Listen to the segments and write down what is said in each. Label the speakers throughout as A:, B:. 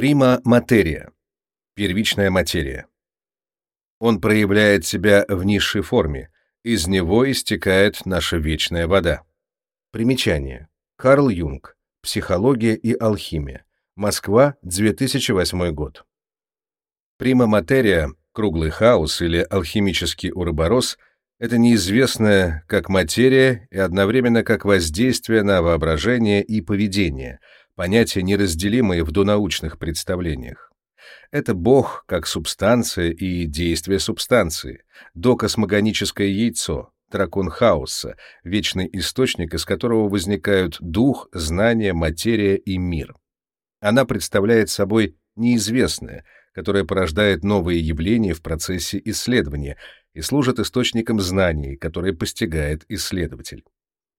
A: Прима материя. Первичная материя. Он проявляет себя в низшей форме, из него истекает наша вечная вода. Примечание. Карл Юнг. Психология и алхимия. Москва, 2008 год. Прима материя, круглый хаос или алхимический уроборос — это неизвестное как материя и одновременно как воздействие на воображение и поведение, понятия неразделимые в донаучных представлениях. Это Бог как субстанция и действие субстанции, докосмогоническое яйцо, дракон хаоса, вечный источник, из которого возникают дух, знание, материя и мир. Она представляет собой неизвестное, которое порождает новые явления в процессе исследования и служит источником знаний, которые постигает исследователь.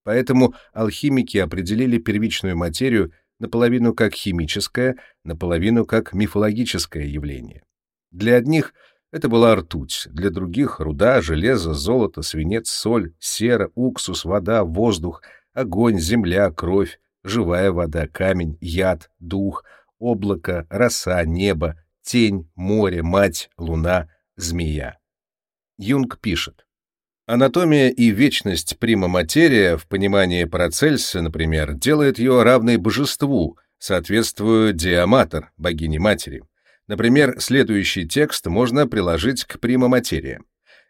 A: Поэтому алхимики определили первичную материю наполовину как химическое, наполовину как мифологическое явление. Для одних это была ртуть, для других — руда, железо, золото, свинец, соль, сера, уксус, вода, воздух, огонь, земля, кровь, живая вода, камень, яд, дух, облако, роса, небо, тень, море, мать, луна, змея. Юнг пишет. Анатомия и вечность прима материя в понимании Парацельса, например, делает ее равной божеству, соответствуя Диаматор, богине-матери. Например, следующий текст можно приложить к прима материя,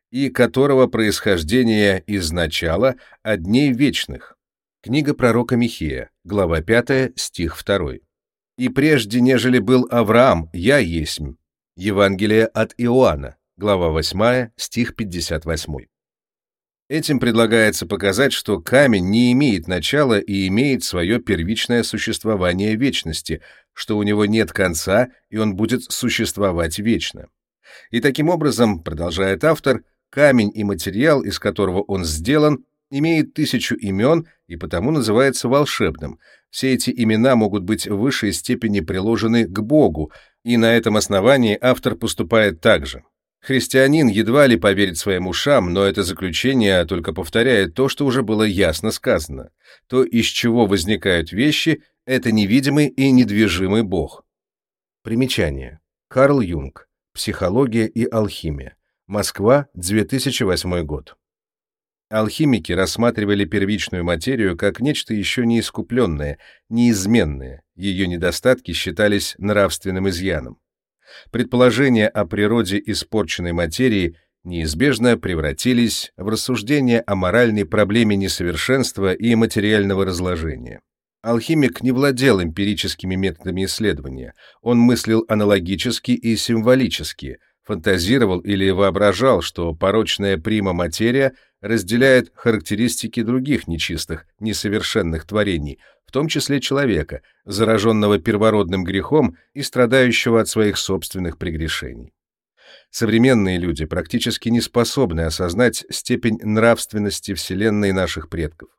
A: и которого происхождение из начала от вечных. Книга пророка Михея, глава 5, стих 2. «И прежде, нежели был Авраам, я есмь». Евангелие от Иоанна, глава 8, стих 58. Этим предлагается показать, что камень не имеет начала и имеет свое первичное существование вечности, что у него нет конца, и он будет существовать вечно. И таким образом, продолжает автор, камень и материал, из которого он сделан, имеет тысячу имен и потому называется волшебным. Все эти имена могут быть в высшей степени приложены к Богу, и на этом основании автор поступает так же. Христианин едва ли поверит своим ушам, но это заключение только повторяет то, что уже было ясно сказано. То, из чего возникают вещи, это невидимый и недвижимый Бог. Примечание. Карл Юнг. Психология и алхимия. Москва, 2008 год. Алхимики рассматривали первичную материю как нечто еще неискупленное, неизменное, ее недостатки считались нравственным изъяном предположения о природе испорченной материи неизбежно превратились в рассуждения о моральной проблеме несовершенства и материального разложения. Алхимик не владел эмпирическими методами исследования, он мыслил аналогически и символически, фантазировал или воображал, что порочная прима материя разделяет характеристики других нечистых, несовершенных творений, в том числе человека, зараженного первородным грехом и страдающего от своих собственных прегрешений. Современные люди практически не способны осознать степень нравственности Вселенной наших предков.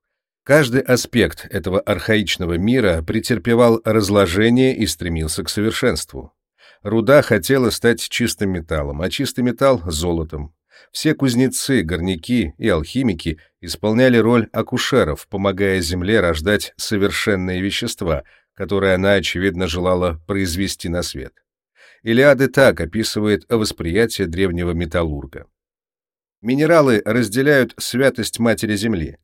A: Каждый аспект этого архаичного мира претерпевал разложение и стремился к совершенству. Руда хотела стать чистым металлом, а чистый металл — золотом. Все кузнецы, горняки и алхимики исполняли роль акушеров, помогая Земле рождать совершенные вещества, которые она, очевидно, желала произвести на свет. Илиады так описывает восприятие древнего металлурга. Минералы разделяют святость Матери Земли.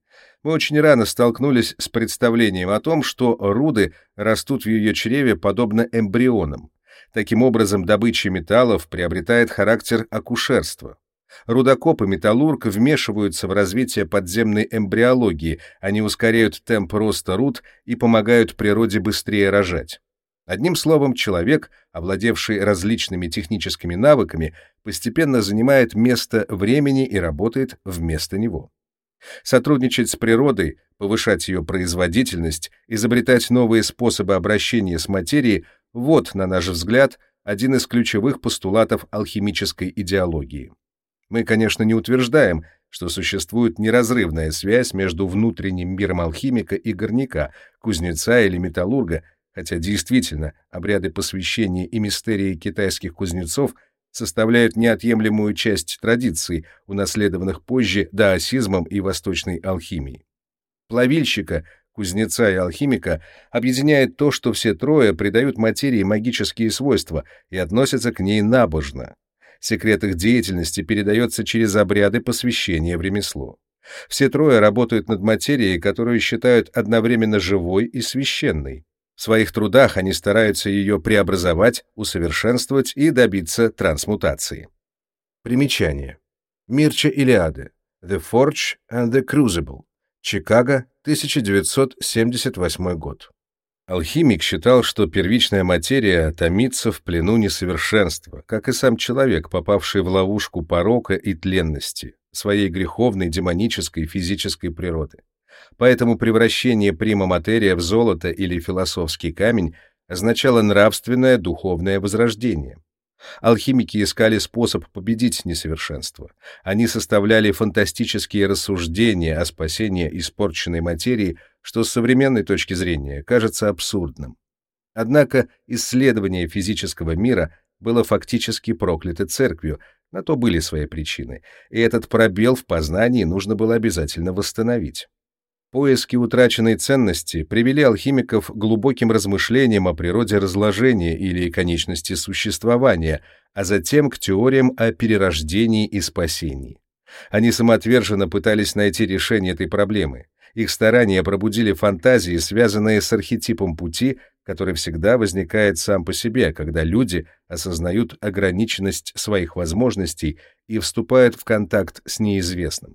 A: Мы очень рано столкнулись с представлением о том, что руды растут в ее чреве подобно эмбрионам. Таким образом, добыча металлов приобретает характер акушерства. Рудокоп и металлург вмешиваются в развитие подземной эмбриологии, они ускоряют темп роста руд и помогают природе быстрее рожать. Одним словом, человек, овладевший различными техническими навыками, постепенно занимает место времени и работает вместо него. Сотрудничать с природой, повышать ее производительность, изобретать новые способы обращения с материей – вот, на наш взгляд, один из ключевых постулатов алхимической идеологии. Мы, конечно, не утверждаем, что существует неразрывная связь между внутренним миром алхимика и горняка, кузнеца или металлурга, хотя действительно обряды посвящения и мистерии китайских кузнецов составляют неотъемлемую часть традиций, унаследованных позже даосизмом и восточной алхимией. Плавильщика, кузнеца и алхимика объединяет то, что все трое придают материи магические свойства и относятся к ней набожно. Секрет их деятельности передается через обряды посвящения в ремесло. Все трое работают над материей, которую считают одновременно живой и священной. В своих трудах они стараются ее преобразовать, усовершенствовать и добиться трансмутации. Примечание. Мирча Илиады. The Forge and the Crucible. Чикаго, 1978 год. Алхимик считал, что первичная материя томится в плену несовершенства, как и сам человек, попавший в ловушку порока и тленности, своей греховной, демонической, физической природы. Поэтому превращение прима материя в золото или философский камень означало нравственное, духовное возрождение. Алхимики искали способ победить несовершенство. Они составляли фантастические рассуждения о спасении испорченной материи, что с современной точки зрения кажется абсурдным. Однако исследование физического мира было фактически проклято церковью, на то были свои причины, и этот пробел в познании нужно было обязательно восстановить. Поиски утраченной ценности привели алхимиков к глубоким размышлениям о природе разложения или конечности существования, а затем к теориям о перерождении и спасении. Они самоотверженно пытались найти решение этой проблемы. Их старания пробудили фантазии, связанные с архетипом пути, который всегда возникает сам по себе, когда люди осознают ограниченность своих возможностей и вступают в контакт с неизвестным.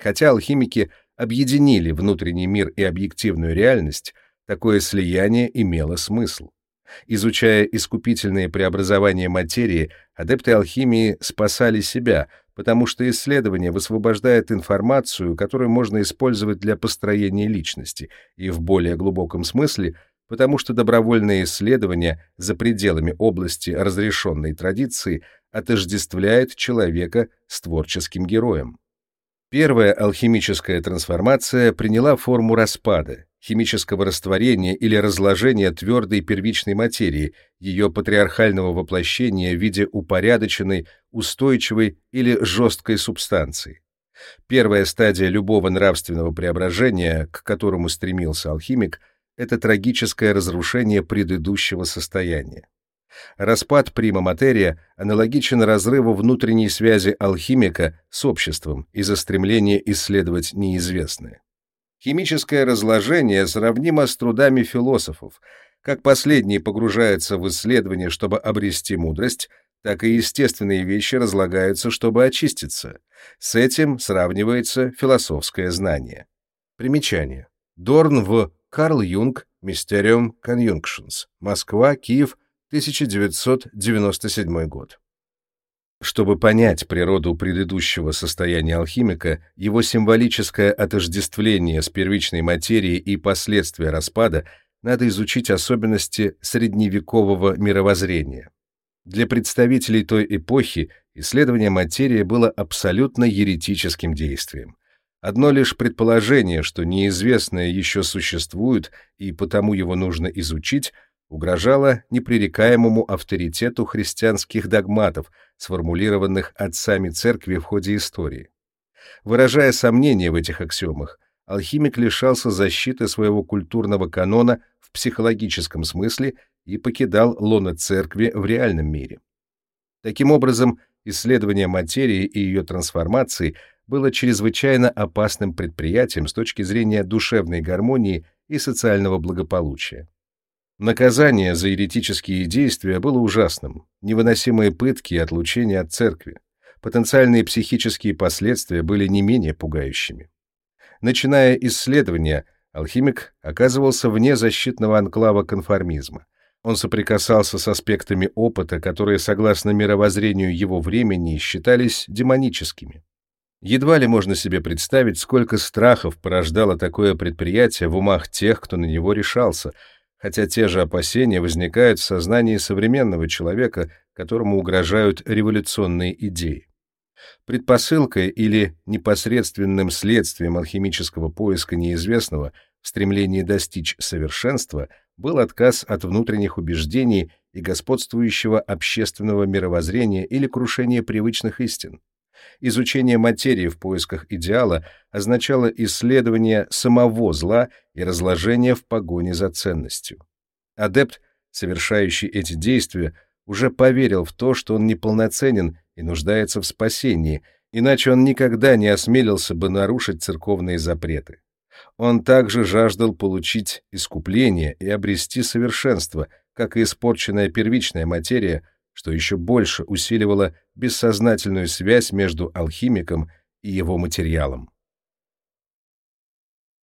A: Хотя алхимики объединили внутренний мир и объективную реальность, такое слияние имело смысл. Изучая искупительные преобразования материи, адепты алхимии спасали себя, потому что исследование высвобождает информацию, которую можно использовать для построения личности, и в более глубоком смысле, потому что добровольное исследование за пределами области разрешенной традиции отождествляет человека с творческим героем. Первая алхимическая трансформация приняла форму распада, химического растворения или разложения твердой первичной материи, ее патриархального воплощения в виде упорядоченной, устойчивой или жесткой субстанции. Первая стадия любого нравственного преображения, к которому стремился алхимик, это трагическое разрушение предыдущего состояния. Распад прима материя аналогичен разрыву внутренней связи алхимика с обществом из-за стремления исследовать неизвестное. Химическое разложение сравнимо с трудами философов. Как последние погружаются в исследование, чтобы обрести мудрость, так и естественные вещи разлагаются, чтобы очиститься. С этим сравнивается философское знание. Примечание. Дорн в Карл Юнг, Mysterium Conjunctions. Москва, Киев, 1997 год. Чтобы понять природу предыдущего состояния алхимика, его символическое отождествление с первичной материей и последствия распада, надо изучить особенности средневекового мировоззрения. Для представителей той эпохи исследование материи было абсолютно еретическим действием. Одно лишь предположение, что неизвестное еще существует и потому его нужно изучить – угрожала непререкаемому авторитету христианских догматов, сформулированных отцами церкви в ходе истории. Выражая сомнения в этих аксиомах, алхимик лишался защиты своего культурного канона в психологическом смысле и покидал лоно церкви в реальном мире. Таким образом, исследование материи и ее трансформации было чрезвычайно опасным предприятием с точки зрения душевной гармонии и социального благополучия. Наказание за еретические действия было ужасным, невыносимые пытки и отлучение от церкви. Потенциальные психические последствия были не менее пугающими. Начиная исследования, алхимик оказывался вне защитного анклава конформизма. Он соприкасался с аспектами опыта, которые, согласно мировоззрению его времени, считались демоническими. Едва ли можно себе представить, сколько страхов порождало такое предприятие в умах тех, кто на него решался — хотя те же опасения возникают в сознании современного человека, которому угрожают революционные идеи. Предпосылкой или непосредственным следствием алхимического поиска неизвестного в стремлении достичь совершенства был отказ от внутренних убеждений и господствующего общественного мировоззрения или крушение привычных истин. Изучение материи в поисках идеала означало исследование самого зла и разложение в погоне за ценностью. Адепт, совершающий эти действия, уже поверил в то, что он неполноценен и нуждается в спасении, иначе он никогда не осмелился бы нарушить церковные запреты. Он также жаждал получить искупление и обрести совершенство, как и испорченная первичная материя, что еще больше усиливало бессознательную связь между алхимиком и его материалом.